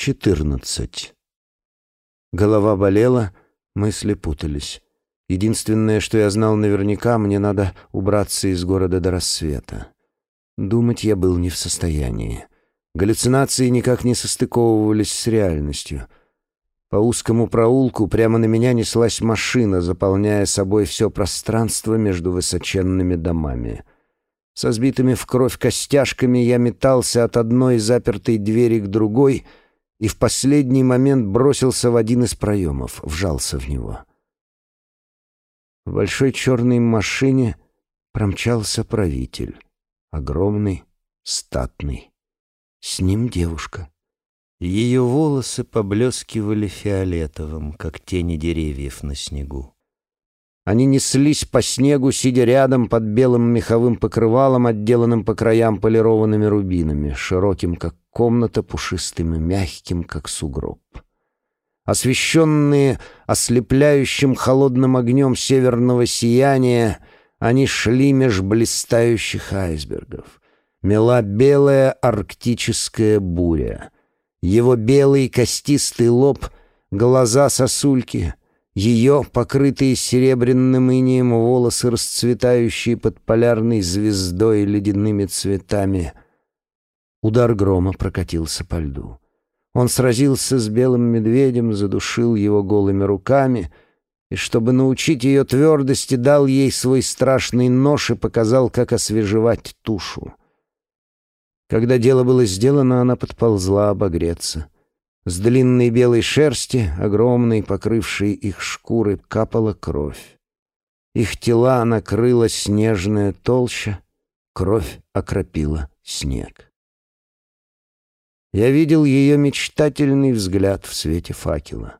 14. Голова болела, мысли путались. Единственное, что я знал наверняка, мне надо убраться из города до рассвета. Думать я был не в состоянии. Галлюцинации никак не состыковывались с реальностью. По узкому проулку прямо на меня неслась машина, заполняя собой все пространство между высоченными домами. Со сбитыми в кровь костяшками я метался от одной запертой двери к другой — и в последний момент бросился в один из проемов, вжался в него. В большой черной машине промчался правитель, огромный, статный. С ним девушка. Ее волосы поблескивали фиолетовым, как тени деревьев на снегу. Они неслись по снегу, сидя рядом под белым меховым покрывалом, отделанным по краям полированными рубинами, широким, как комната, пушистым и мягким, как сугроб. Освещенные ослепляющим холодным огнем северного сияния, они шли меж блистающих айсбергов. Мела белая арктическая буря. Его белый костистый лоб, глаза сосульки — ее, покрытые серебряным инеем волосы, расцветающие под полярной звездой ледяными цветами. Удар грома прокатился по льду. Он сразился с белым медведем, задушил его голыми руками и, чтобы научить ее твердости, дал ей свой страшный нож и показал, как освежевать тушу. Когда дело было сделано, она подползла обогреться — с длинной белой шерсти, огромной, покрывшей их шкуры, капала кровь. Их тела накрыла снежная толща, кровь окропила снег. Я видел ее мечтательный взгляд в свете факела.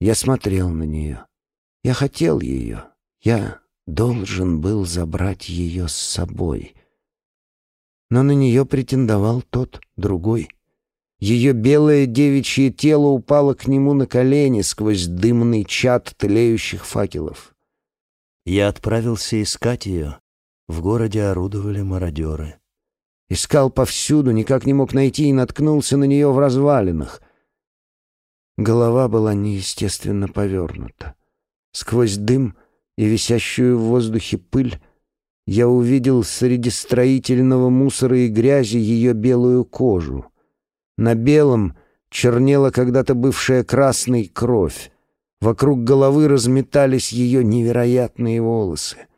Я смотрел на нее. Я хотел ее. Я должен был забрать ее с собой. Но на нее претендовал тот, другой — ее белое девичье тело упало к нему на колени сквозь дымный чад тлеющих факелов. Я отправился искать ее. В городе орудовали мародеры. Искал повсюду, никак не мог найти и наткнулся на нее в развалинах. Голова была неестественно повернута. Сквозь дым и висящую в воздухе пыль я увидел среди строительного мусора и грязи ее белую кожу — на белом чернела когда-то бывшая красной кровь. Вокруг головы разметались ее невероятные волосы.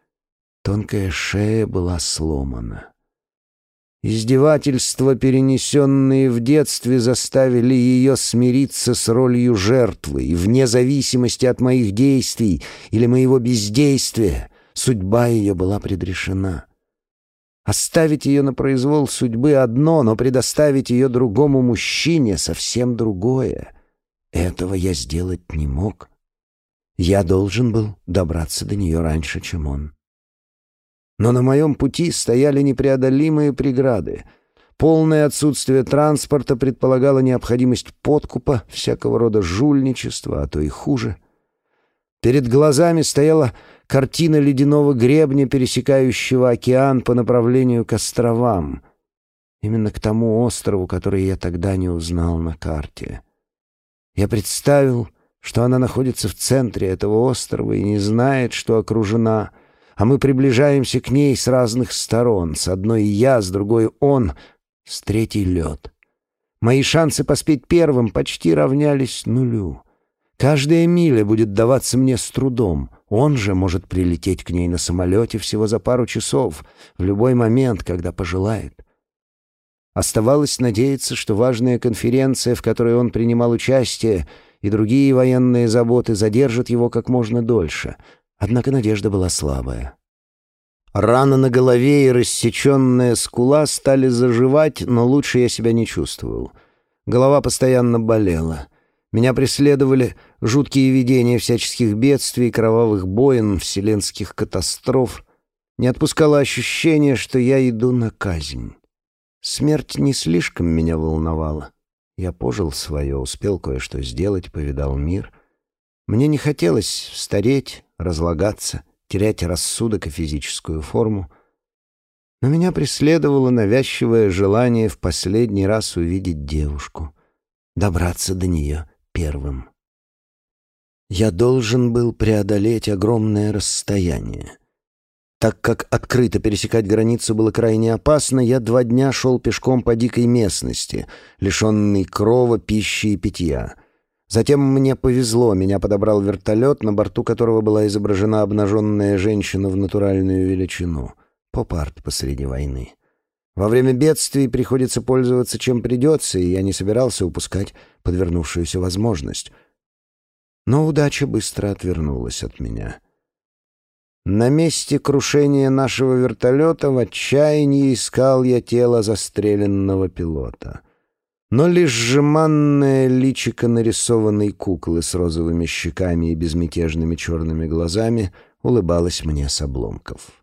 Тонкая шея была сломана. Издевательства, перенесенные в детстве, заставили ее смириться с ролью жертвы, и вне зависимости от моих действий или моего бездействия судьба ее была предрешена. Оставить ее на произвол судьбы одно, но предоставить ее другому мужчине совсем другое. Этого я сделать не мог. Я должен был добраться до нее раньше, чем он. Но на моем пути стояли непреодолимые преграды. Полное отсутствие транспорта предполагало необходимость подкупа, всякого рода жульничества, а то и хуже. Перед глазами стояла картина ледяного гребня, пересекающего океан по направлению к островам. Именно к тому острову, который я тогда не узнал на карте. Я представил, что она находится в центре этого острова и не знает, что окружена, а мы приближаемся к ней с разных сторон. С одной я, с другой он, с третьей лед. Мои шансы поспеть первым почти равнялись нулю. Каждая миля будет даваться мне с трудом. Он же может прилететь к ней на самолете всего за пару часов, в любой момент, когда пожелает. Оставалось надеяться, что важная конференция, в которой он принимал участие, и другие военные заботы задержат его как можно дольше. Однако надежда была слабая. Рана на голове и рассеченная скула стали заживать, но лучше я себя не чувствовал. Голова постоянно болела — меня преследовали жуткие видения всяческих бедствий, кровавых боин, вселенских катастроф. Не отпускало ощущение, что я иду на казнь. Смерть не слишком меня волновала. Я пожил свое, успел кое-что сделать, повидал мир. Мне не хотелось стареть, разлагаться, терять рассудок и физическую форму. Но меня преследовало навязчивое желание в последний раз увидеть девушку — добраться до нее первым. Я должен был преодолеть огромное расстояние. Так как открыто пересекать границу было крайне опасно, я два дня шел пешком по дикой местности, лишенный крова, пищи и питья. Затем мне повезло, меня подобрал вертолет, на борту которого была изображена обнаженная женщина в натуральную величину. Поп-арт посреди войны. Во время бедствий приходится пользоваться чем придется, и я не собирался упускать подвернувшуюся возможность. Но удача быстро отвернулась от меня. На месте крушения нашего вертолета в отчаянии искал я тело застреленного пилота. Но лишь жеманное личико нарисованной куклы с розовыми щеками и безмятежными черными глазами улыбалось мне с обломков.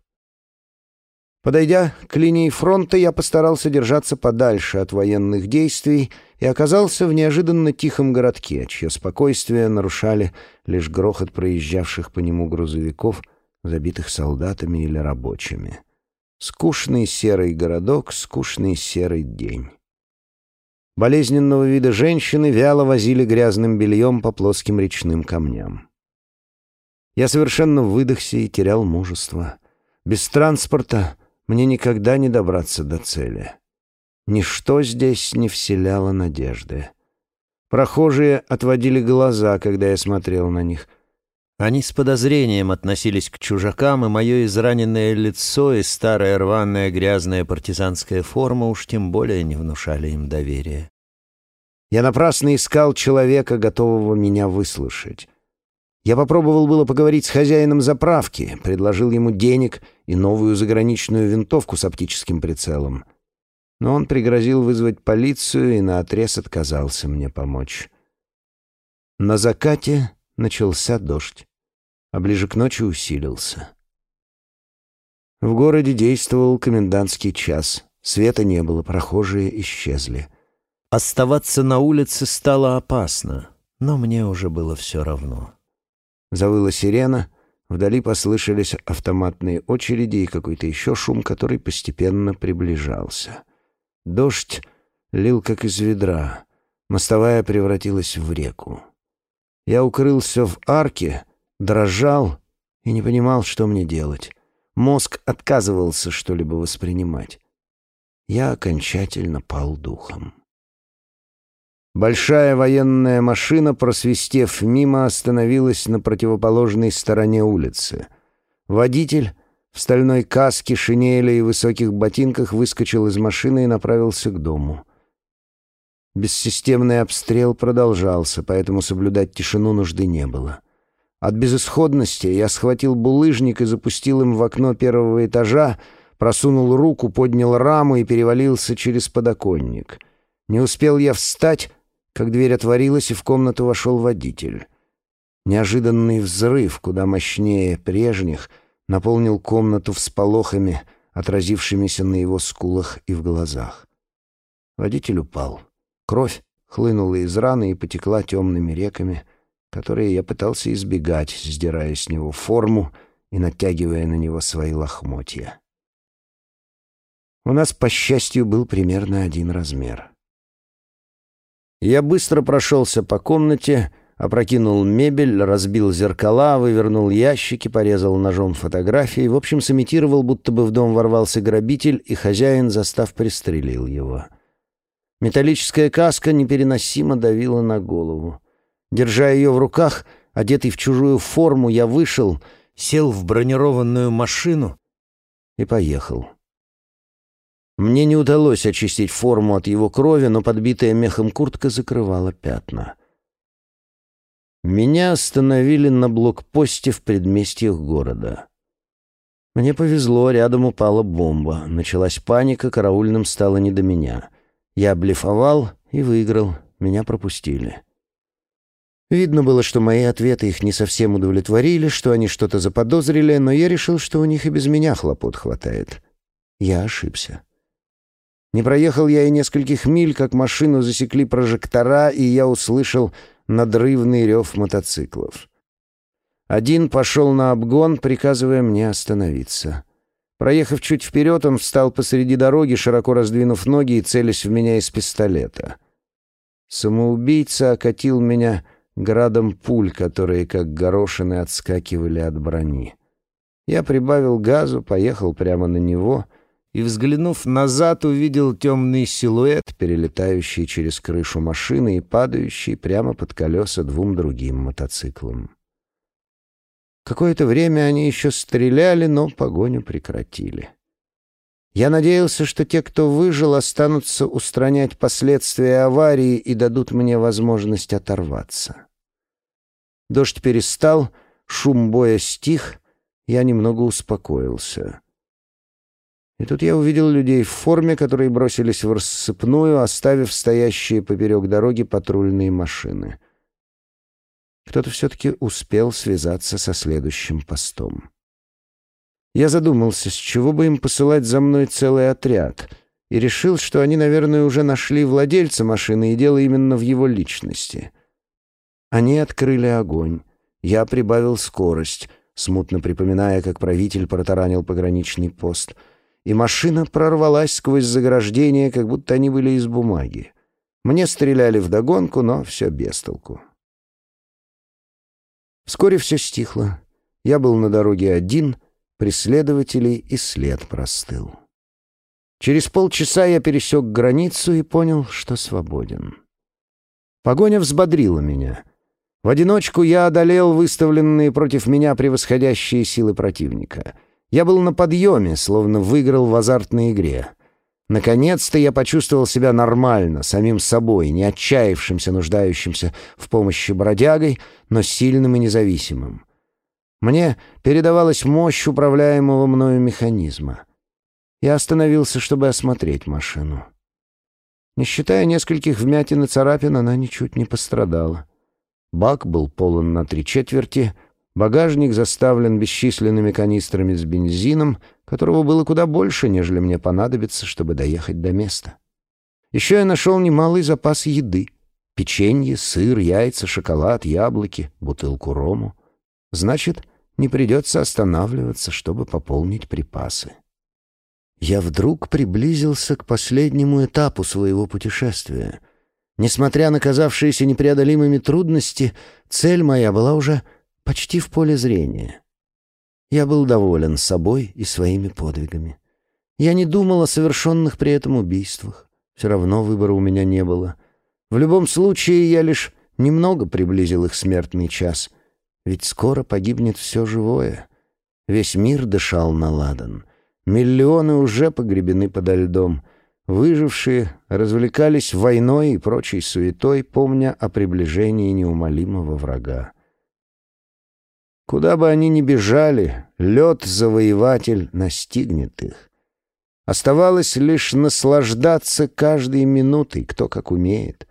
Подойдя к линии фронта, я постарался держаться подальше от военных действий и оказался в неожиданно тихом городке, чье спокойствие нарушали лишь грохот проезжавших по нему грузовиков, забитых солдатами или рабочими. Скучный серый городок, скучный серый день. Болезненного вида женщины вяло возили грязным бельем по плоским речным камням. Я совершенно выдохся и терял мужество. Без транспорта мне никогда не добраться до цели. Ничто здесь не вселяло надежды. Прохожие отводили глаза, когда я смотрел на них. Они с подозрением относились к чужакам, и мое израненное лицо и старая рваная грязная партизанская форма уж тем более не внушали им доверия. Я напрасно искал человека, готового меня выслушать. Я попробовал было поговорить с хозяином заправки, предложил ему денег и новую заграничную винтовку с оптическим прицелом. Но он пригрозил вызвать полицию и наотрез отказался мне помочь. На закате начался дождь, а ближе к ночи усилился. В городе действовал комендантский час. Света не было, прохожие исчезли. Оставаться на улице стало опасно, но мне уже было все равно. Завыла сирена, вдали послышались автоматные очереди и какой-то еще шум, который постепенно приближался. Дождь лил как из ведра, мостовая превратилась в реку. Я укрылся в арке, дрожал и не понимал, что мне делать. Мозг отказывался что-либо воспринимать. Я окончательно пал духом. Большая военная машина, просвистев мимо, остановилась на противоположной стороне улицы. Водитель в стальной каске, шинели и высоких ботинках выскочил из машины и направился к дому. Бессистемный обстрел продолжался, поэтому соблюдать тишину нужды не было. От безысходности я схватил булыжник и запустил им в окно первого этажа, просунул руку, поднял раму и перевалился через подоконник. Не успел я встать, как дверь отворилась, и в комнату вошел водитель. Неожиданный взрыв, куда мощнее прежних, наполнил комнату всполохами, отразившимися на его скулах и в глазах. Водитель упал. Кровь хлынула из раны и потекла темными реками, которые я пытался избегать, сдирая с него форму и натягивая на него свои лохмотья. У нас, по счастью, был примерно один размер — я быстро прошелся по комнате, опрокинул мебель, разбил зеркала, вывернул ящики, порезал ножом фотографии, в общем, сымитировал, будто бы в дом ворвался грабитель, и хозяин, застав, пристрелил его. Металлическая каска непереносимо давила на голову. Держа ее в руках, одетый в чужую форму, я вышел, сел в бронированную машину и поехал. Мне не удалось очистить форму от его крови, но подбитая мехом куртка закрывала пятна. Меня остановили на блокпосте в предместьях города. Мне повезло, рядом упала бомба. Началась паника, караульным стало не до меня. Я блефовал и выиграл. Меня пропустили. Видно было, что мои ответы их не совсем удовлетворили, что они что-то заподозрили, но я решил, что у них и без меня хлопот хватает. Я ошибся. Не проехал я и нескольких миль, как машину засекли прожектора, и я услышал надрывный рев мотоциклов. Один пошел на обгон, приказывая мне остановиться. Проехав чуть вперед, он встал посреди дороги, широко раздвинув ноги и целясь в меня из пистолета. Самоубийца окатил меня градом пуль, которые, как горошины, отскакивали от брони. Я прибавил газу, поехал прямо на него и, взглянув назад, увидел темный силуэт, перелетающий через крышу машины и падающий прямо под колеса двум другим мотоциклам. Какое-то время они еще стреляли, но погоню прекратили. Я надеялся, что те, кто выжил, останутся устранять последствия аварии и дадут мне возможность оторваться. Дождь перестал, шум боя стих, я немного успокоился. И тут я увидел людей в форме, которые бросились в рассыпную, оставив стоящие поперек дороги патрульные машины. Кто-то все-таки успел связаться со следующим постом. Я задумался, с чего бы им посылать за мной целый отряд, и решил, что они, наверное, уже нашли владельца машины, и дело именно в его личности. Они открыли огонь. Я прибавил скорость, смутно припоминая, как правитель протаранил пограничный пост, и машина прорвалась сквозь заграждение, как будто они были из бумаги. Мне стреляли вдогонку, но все без толку. Вскоре все стихло. Я был на дороге один, преследователей и след простыл. Через полчаса я пересек границу и понял, что свободен. Погоня взбодрила меня. В одиночку я одолел выставленные против меня превосходящие силы противника. Я был на подъеме, словно выиграл в азартной игре. Наконец-то я почувствовал себя нормально, самим собой, не отчаявшимся, нуждающимся в помощи бродягой, но сильным и независимым. Мне передавалась мощь управляемого мною механизма. Я остановился, чтобы осмотреть машину. Не считая нескольких вмятин и царапин, она ничуть не пострадала. Бак был полон на три четверти, багажник заставлен бесчисленными канистрами с бензином, которого было куда больше, нежели мне понадобится, чтобы доехать до места. Еще я нашел немалый запас еды. Печенье, сыр, яйца, шоколад, яблоки, бутылку рому. Значит, не придется останавливаться, чтобы пополнить припасы. Я вдруг приблизился к последнему этапу своего путешествия. Несмотря на казавшиеся непреодолимыми трудности, цель моя была уже почти в поле зрения. Я был доволен собой и своими подвигами. Я не думал о совершенных при этом убийствах. Все равно выбора у меня не было. В любом случае, я лишь немного приблизил их смертный час — ведь скоро погибнет все живое. Весь мир дышал на ладан. Миллионы уже погребены подо льдом. Выжившие развлекались войной и прочей суетой, помня о приближении неумолимого врага. Куда бы они ни бежали, лед-завоеватель настигнет их. Оставалось лишь наслаждаться каждой минутой, кто как умеет.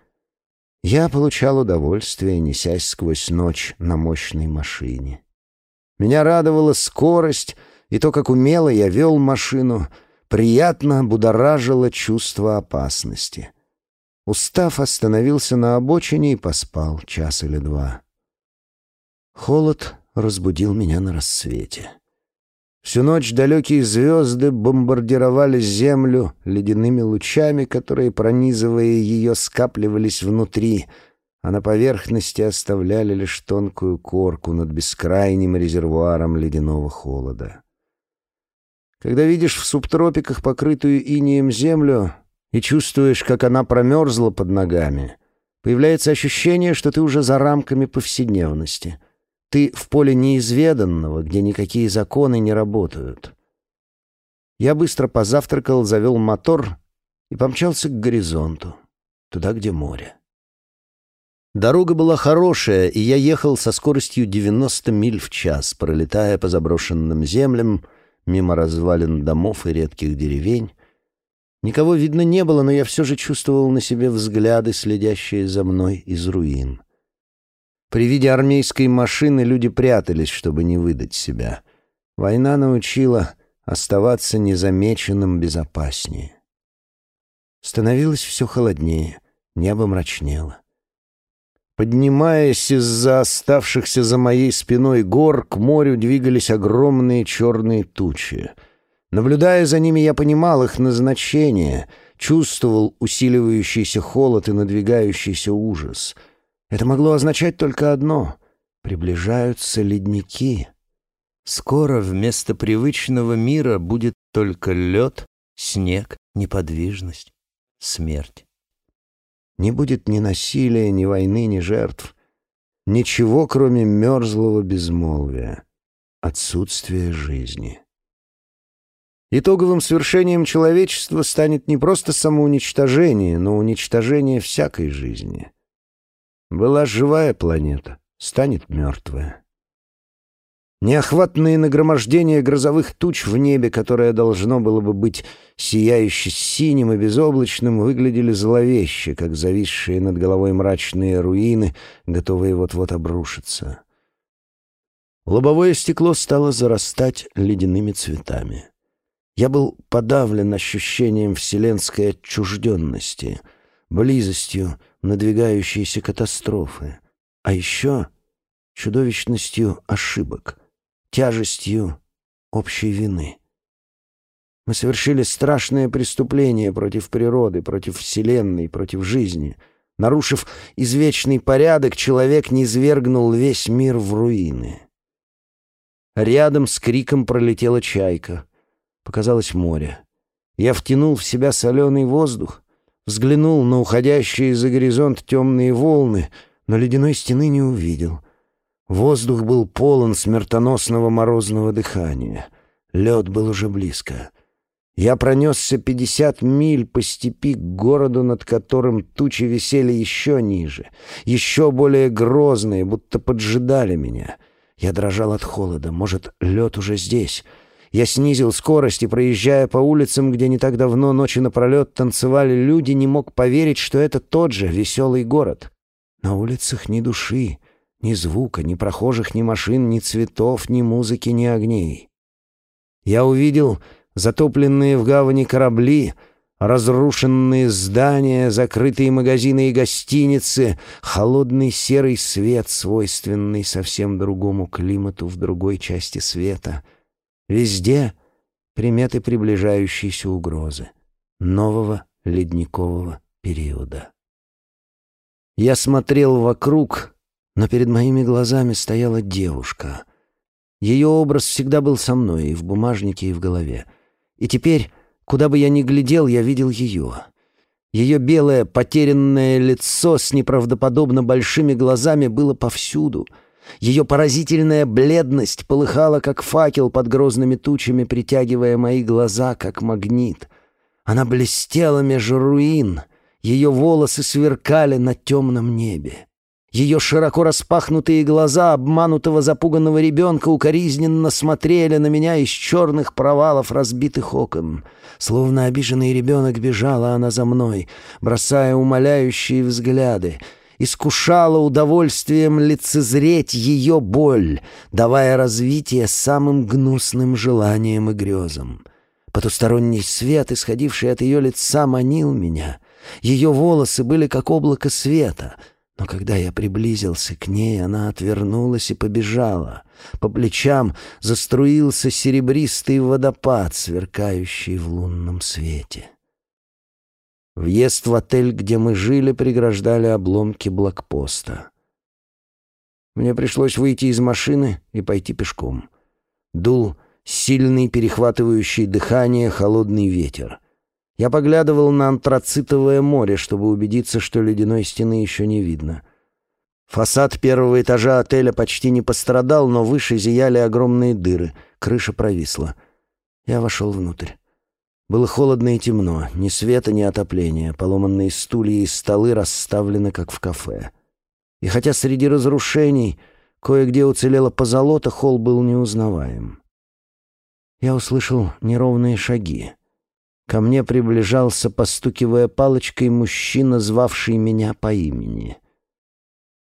Я получал удовольствие, несясь сквозь ночь на мощной машине. Меня радовала скорость и то, как умело я вел машину, приятно будоражило чувство опасности. Устав остановился на обочине и поспал час или два. Холод разбудил меня на рассвете. Всю ночь далекие звезды бомбардировали землю ледяными лучами, которые, пронизывая ее, скапливались внутри, а на поверхности оставляли лишь тонкую корку над бескрайним резервуаром ледяного холода. Когда видишь в субтропиках покрытую инеем землю и чувствуешь, как она промерзла под ногами, появляется ощущение, что ты уже за рамками повседневности — ты в поле неизведанного, где никакие законы не работают. Я быстро позавтракал, завел мотор и помчался к горизонту, туда, где море. Дорога была хорошая, и я ехал со скоростью 90 миль в час, пролетая по заброшенным землям, мимо развалин домов и редких деревень. Никого видно не было, но я все же чувствовал на себе взгляды, следящие за мной из руин. При виде армейской машины люди прятались, чтобы не выдать себя. Война научила оставаться незамеченным безопаснее. Становилось все холоднее, небо мрачнело. Поднимаясь из-за оставшихся за моей спиной гор, к морю двигались огромные черные тучи. Наблюдая за ними, я понимал их назначение — чувствовал усиливающийся холод и надвигающийся ужас. Это могло означать только одно — приближаются ледники. Скоро вместо привычного мира будет только лед, снег, неподвижность, смерть. Не будет ни насилия, ни войны, ни жертв. Ничего, кроме мерзлого безмолвия, отсутствия жизни. Итоговым свершением человечества станет не просто самоуничтожение, но уничтожение всякой жизни. Была живая планета, станет мертвая. Неохватные нагромождения грозовых туч в небе, которое должно было бы быть сияюще синим и безоблачным, выглядели зловеще, как зависшие над головой мрачные руины, готовые вот-вот обрушиться. Лобовое стекло стало зарастать ледяными цветами. Я был подавлен ощущением вселенской отчужденности, близостью надвигающейся катастрофы, а еще чудовищностью ошибок, тяжестью общей вины. Мы совершили страшное преступление против природы, против Вселенной, против жизни. Нарушив извечный порядок, человек низвергнул весь мир в руины. Рядом с криком пролетела чайка — Показалось море. Я втянул в себя соленый воздух, взглянул на уходящие за горизонт темные волны, но ледяной стены не увидел. Воздух был полон смертоносного морозного дыхания. Лед был уже близко. Я пронесся пятьдесят миль по степи к городу, над которым тучи висели еще ниже, еще более грозные, будто поджидали меня. Я дрожал от холода. Может, лед уже здесь — я снизил скорость и, проезжая по улицам, где не так давно ночи напролет танцевали люди, не мог поверить, что это тот же веселый город. На улицах ни души, ни звука, ни прохожих, ни машин, ни цветов, ни музыки, ни огней. Я увидел затопленные в гавани корабли, разрушенные здания, закрытые магазины и гостиницы, холодный серый свет, свойственный совсем другому климату в другой части света — Везде приметы приближающейся угрозы, нового ледникового периода. Я смотрел вокруг, но перед моими глазами стояла девушка. Ее образ всегда был со мной и в бумажнике, и в голове. И теперь, куда бы я ни глядел, я видел ее. Ее белое потерянное лицо с неправдоподобно большими глазами было повсюду — ее поразительная бледность полыхала, как факел под грозными тучами, притягивая мои глаза, как магнит. Она блестела меж руин, ее волосы сверкали на темном небе. Ее широко распахнутые глаза обманутого запуганного ребенка укоризненно смотрели на меня из черных провалов разбитых окон. Словно обиженный ребенок бежала она за мной, бросая умоляющие взгляды — искушала удовольствием лицезреть ее боль, давая развитие самым гнусным желаниям и грезам. Потусторонний свет, исходивший от ее лица, манил меня. Ее волосы были как облако света, но когда я приблизился к ней, она отвернулась и побежала. По плечам заструился серебристый водопад, сверкающий в лунном свете. Въезд в отель, где мы жили, преграждали обломки блокпоста. Мне пришлось выйти из машины и пойти пешком. Дул сильный, перехватывающий дыхание, холодный ветер. Я поглядывал на антрацитовое море, чтобы убедиться, что ледяной стены еще не видно. Фасад первого этажа отеля почти не пострадал, но выше зияли огромные дыры, крыша провисла. Я вошел внутрь. Было холодно и темно, ни света, ни отопления, поломанные стулья и столы расставлены, как в кафе. И хотя среди разрушений кое-где уцелела позолота, холл был неузнаваем. Я услышал неровные шаги. Ко мне приближался, постукивая палочкой, мужчина, звавший меня по имени.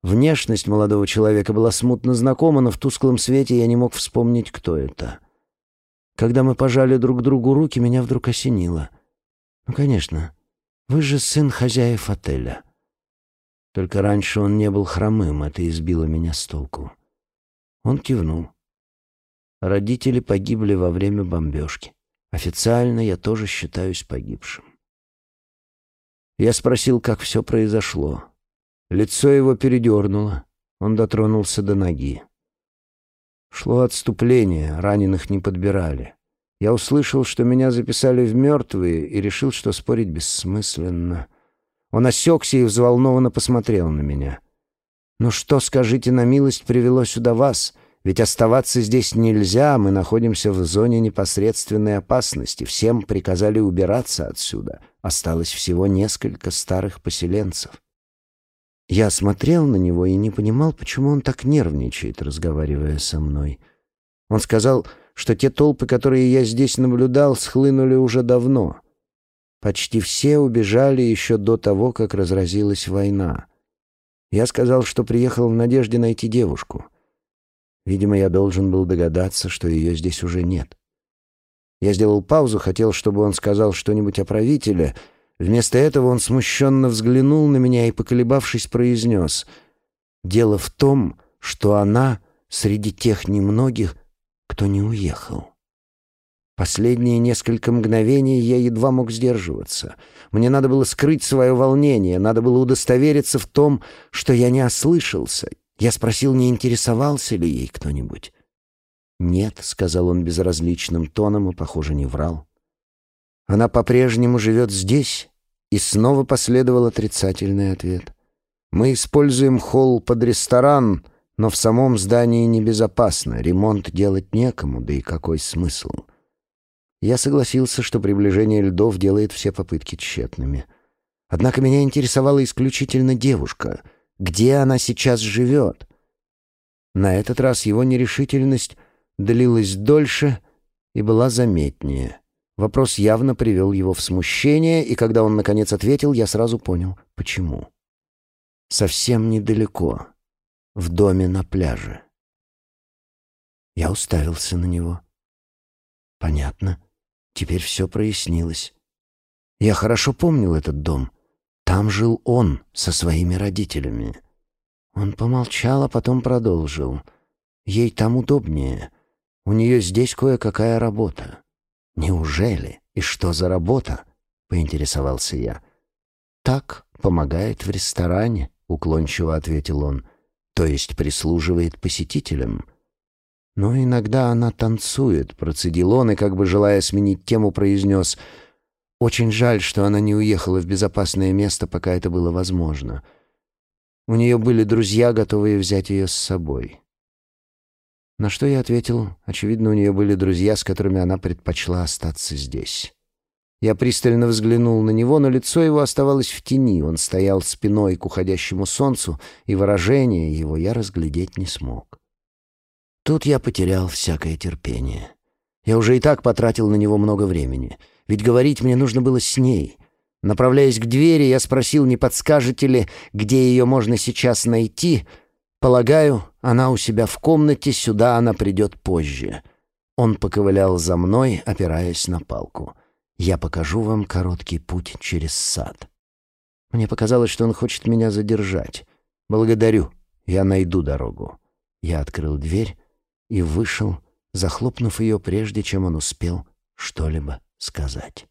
Внешность молодого человека была смутно знакома, но в тусклом свете я не мог вспомнить, кто это. Когда мы пожали друг другу руки, меня вдруг осенило. «Ну, конечно, вы же сын хозяев отеля». Только раньше он не был хромым, это избило меня с толку. Он кивнул. Родители погибли во время бомбежки. Официально я тоже считаюсь погибшим. Я спросил, как все произошло. Лицо его передернуло. Он дотронулся до ноги. Шло отступление, раненых не подбирали. Я услышал, что меня записали в мертвые, и решил, что спорить бессмысленно. Он осекся и взволнованно посмотрел на меня. «Ну что, скажите на милость, привело сюда вас? Ведь оставаться здесь нельзя, мы находимся в зоне непосредственной опасности. Всем приказали убираться отсюда. Осталось всего несколько старых поселенцев». Я смотрел на него и не понимал, почему он так нервничает, разговаривая со мной. Он сказал, что те толпы, которые я здесь наблюдал, схлынули уже давно. Почти все убежали еще до того, как разразилась война. Я сказал, что приехал в надежде найти девушку. Видимо, я должен был догадаться, что ее здесь уже нет. Я сделал паузу, хотел, чтобы он сказал что-нибудь о правителе — Вместо этого он смущенно взглянул на меня и, поколебавшись, произнес «Дело в том, что она среди тех немногих, кто не уехал». Последние несколько мгновений я едва мог сдерживаться. Мне надо было скрыть свое волнение, надо было удостовериться в том, что я не ослышался. Я спросил, не интересовался ли ей кто-нибудь. «Нет», — сказал он безразличным тоном и, похоже, не врал. «Она по-прежнему живет здесь?» И снова последовал отрицательный ответ. «Мы используем холл под ресторан, но в самом здании небезопасно. Ремонт делать некому, да и какой смысл?» Я согласился, что приближение льдов делает все попытки тщетными. Однако меня интересовала исключительно девушка. Где она сейчас живет? На этот раз его нерешительность длилась дольше и была заметнее. Вопрос явно привел его в смущение, и когда он, наконец, ответил, я сразу понял, почему. Совсем недалеко, в доме на пляже. Я уставился на него. Понятно. Теперь все прояснилось. Я хорошо помнил этот дом. Там жил он со своими родителями. Он помолчал, а потом продолжил. Ей там удобнее. У нее здесь кое-какая работа. «Неужели? И что за работа?» — поинтересовался я. «Так, помогает в ресторане», — уклончиво ответил он. «То есть прислуживает посетителям». «Но иногда она танцует», — процедил он и, как бы желая сменить тему, произнес. «Очень жаль, что она не уехала в безопасное место, пока это было возможно. У нее были друзья, готовые взять ее с собой». На что я ответил, очевидно, у нее были друзья, с которыми она предпочла остаться здесь. Я пристально взглянул на него, но лицо его оставалось в тени. Он стоял спиной к уходящему солнцу, и выражение его я разглядеть не смог. Тут я потерял всякое терпение. Я уже и так потратил на него много времени. Ведь говорить мне нужно было с ней. Направляясь к двери, я спросил, не подскажете ли, где ее можно сейчас найти — Полагаю, она у себя в комнате, сюда она придет позже. Он поковылял за мной, опираясь на палку. Я покажу вам короткий путь через сад. Мне показалось, что он хочет меня задержать. Благодарю, я найду дорогу. Я открыл дверь и вышел, захлопнув ее, прежде чем он успел что-либо сказать.